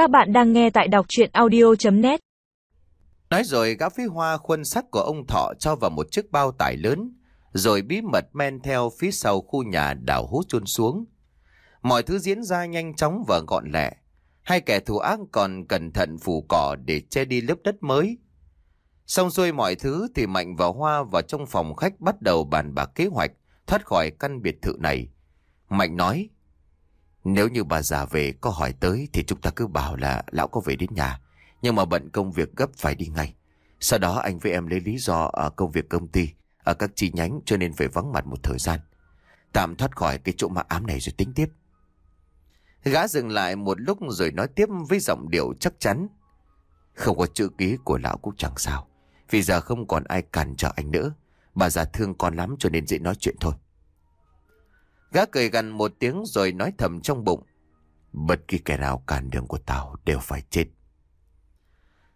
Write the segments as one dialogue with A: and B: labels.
A: Các bạn đang nghe tại đọc chuyện audio.net
B: Nói rồi gã phí hoa khuôn sắt của ông Thọ cho vào một chiếc bao tải lớn, rồi bí mật men theo phía sau khu nhà đào hút chôn xuống. Mọi thứ diễn ra nhanh chóng và gọn lẹ. Hai kẻ thù ác còn cẩn thận phủ cỏ để che đi lớp đất mới. Xong xuôi mọi thứ thì Mạnh và Hoa vào trong phòng khách bắt đầu bàn bạc kế hoạch thoát khỏi căn biệt thự này. Mạnh nói, nếu như bà già về có hỏi tới thì chúng ta cứ bảo là lão có về đến nhà. Nhưng mà bận công việc gấp phải đi ngay. Sau đó anh với em lấy lý do ở công việc công ty, ở các chi nhánh cho nên phải vắng mặt một thời gian. Tạm thoát khỏi cái chỗ ma ám này rồi tính tiếp. Gã dừng lại một lúc rồi nói tiếp với giọng điệu chắc chắn. Không có chữ ký của lão cũng chẳng sao. Vì giờ không còn ai cản trở anh nữa. Bà già thương con lắm cho nên dễ nói chuyện thôi. Gã cười gần một tiếng rồi nói thầm trong bụng. Bất kỳ kẻ nào cản đường của tao đều phải chết.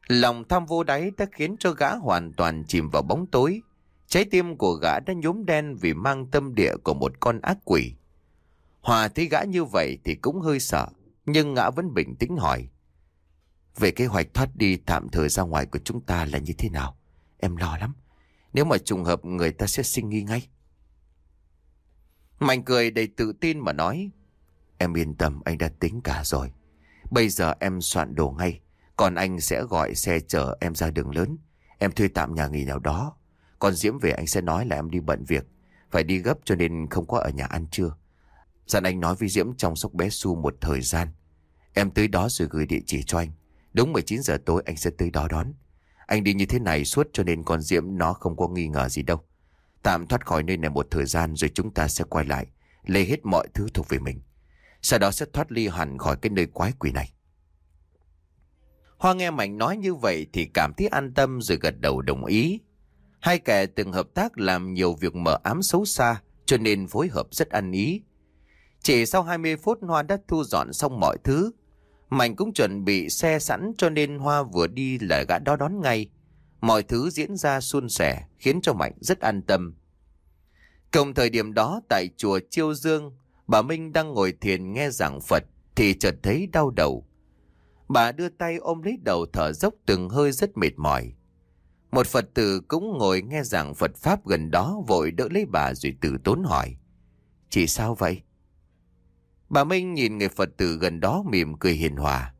B: Lòng tham vô đáy đã khiến cho gã hoàn toàn chìm vào bóng tối. Trái tim của gã đã nhốm đen vì mang tâm địa của một con ác quỷ. Hòa thấy gã như vậy thì cũng hơi sợ, nhưng gã vẫn bình tĩnh hỏi. Về kế hoạch thoát đi tạm thời ra ngoài của chúng ta là như thế nào? Em lo lắm. Nếu mà trùng hợp người ta sẽ sinh nghi ngay. Mạnh cười đầy tự tin mà nói. Em yên tâm, anh đã tính cả rồi. Bây giờ em soạn đồ ngay. Còn anh sẽ gọi xe chở em ra đường lớn. Em thuê tạm nhà nghỉ nào đó. Còn Diễm về anh sẽ nói là em đi bận việc. Phải đi gấp cho nên không có ở nhà ăn trưa. Dặn anh nói với Diễm trong sóc bé Su một thời gian. Em tới đó rồi gửi địa chỉ cho anh. Đúng 19 giờ tối anh sẽ tới đó đón. Anh đi như thế này suốt cho nên con Diễm nó không có nghi ngờ gì đâu. Tạm thoát khỏi nơi này một thời gian rồi chúng ta sẽ quay lại, lấy hết mọi thứ thuộc về mình. Sau đó sẽ thoát ly hẳn khỏi cái nơi quái quỷ này. Hoa nghe Mạnh nói như vậy thì cảm thấy an tâm rồi gật đầu đồng ý. Hai kẻ từng hợp tác làm nhiều việc mở ám xấu xa cho nên phối hợp rất ăn ý. Chỉ sau 20 phút Hoa đã thu dọn xong mọi thứ. Mạnh cũng chuẩn bị xe sẵn cho nên Hoa vừa đi là gã đó đón ngay. Mọi thứ diễn ra suôn sẻ khiến cho Mạnh rất an tâm. Cùng thời điểm đó tại chùa Chiêu Dương, bà Minh đang ngồi thiền nghe giảng Phật thì chợt thấy đau đầu. Bà đưa tay ôm lấy đầu thở dốc từng hơi rất mệt mỏi. Một Phật tử cũng ngồi nghe giảng Phật Pháp gần đó vội đỡ lấy bà rồi từ tốn hỏi. Chị sao vậy? Bà Minh nhìn người Phật tử gần đó mỉm cười hiền hòa.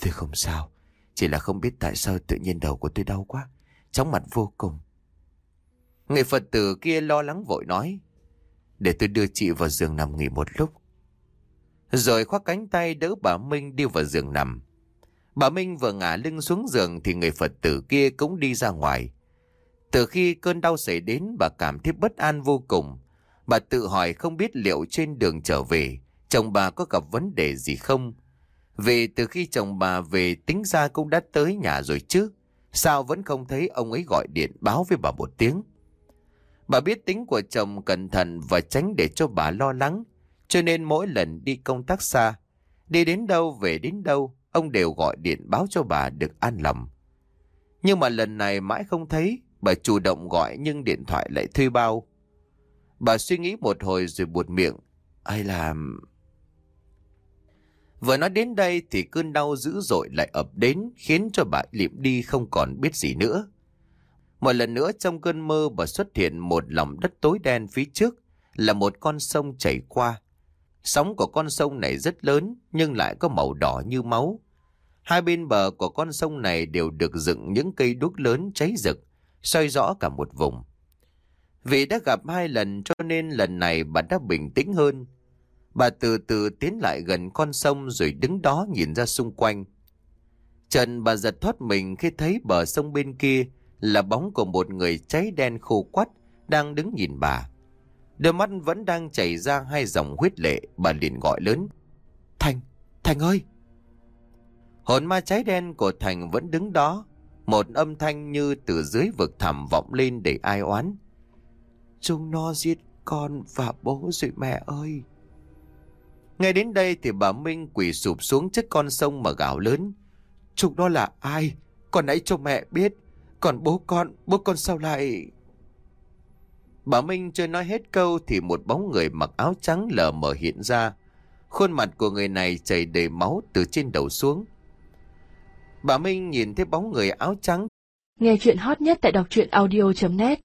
B: Tôi không sao, chỉ là không biết tại sao tự nhiên đầu của tôi đau quá, chóng mặt vô cùng. Người Phật tử kia lo lắng vội nói. Để tôi đưa chị vào giường nằm nghỉ một lúc. Rồi khoác cánh tay đỡ bà Minh đi vào giường nằm. Bà Minh vừa ngả lưng xuống giường thì người Phật tử kia cũng đi ra ngoài. Từ khi cơn đau xảy đến, bà cảm thấy bất an vô cùng. Bà tự hỏi không biết liệu trên đường trở về, chồng bà có gặp vấn đề gì không. Vì từ khi chồng bà về, tính ra cũng đã tới nhà rồi chứ. Sao vẫn không thấy ông ấy gọi điện báo với bà một tiếng. Bà biết tính của chồng cẩn thận và tránh để cho bà lo lắng. Cho nên mỗi lần đi công tác xa, đi đến đâu về đến đâu, ông đều gọi điện báo cho bà được an lòng. Nhưng mà lần này mãi không thấy, bà chủ động gọi nhưng điện thoại lại thuê bao. Bà suy nghĩ một hồi rồi buột miệng. Ai làm... Vừa nói đến đây thì cơn đau dữ dội lại ập đến khiến cho bà liệm đi không còn biết gì nữa. Một lần nữa trong cơn mơ bà xuất hiện một lòng đất tối đen phía trước là một con sông chảy qua. Sóng của con sông này rất lớn nhưng lại có màu đỏ như máu. Hai bên bờ của con sông này đều được dựng những cây đuốc lớn cháy rực, soi rõ cả một vùng. Vì đã gặp hai lần cho nên lần này bà đã bình tĩnh hơn. Bà từ từ tiến lại gần con sông rồi đứng đó nhìn ra xung quanh. Trần bà giật thoát mình khi thấy bờ sông bên kia là bóng của một người cháy đen khô quắt đang đứng nhìn bà. Đôi mắt vẫn đang chảy ra hai dòng huyết lệ, bà liền gọi lớn. Thành, Thành ơi! Hồn ma cháy đen của Thành vẫn đứng đó, một âm thanh như từ dưới vực thẳm vọng lên để ai oán. Chúng nó giết con và bố rồi mẹ ơi! Ngay đến đây thì bà Minh quỳ sụp xuống trước con sông mà gào lớn. Chúng đó là ai? Còn nãy cho mẹ biết. Còn bố con, bố con sao lại... Bà Minh chưa nói hết câu thì một bóng người mặc áo trắng lờ mờ hiện ra. Khuôn mặt của người này chảy đầy máu từ trên đầu xuống. Bà Minh nhìn thấy bóng người áo trắng
C: Nghe chuyện hot nhất tại đọc truyện audio.net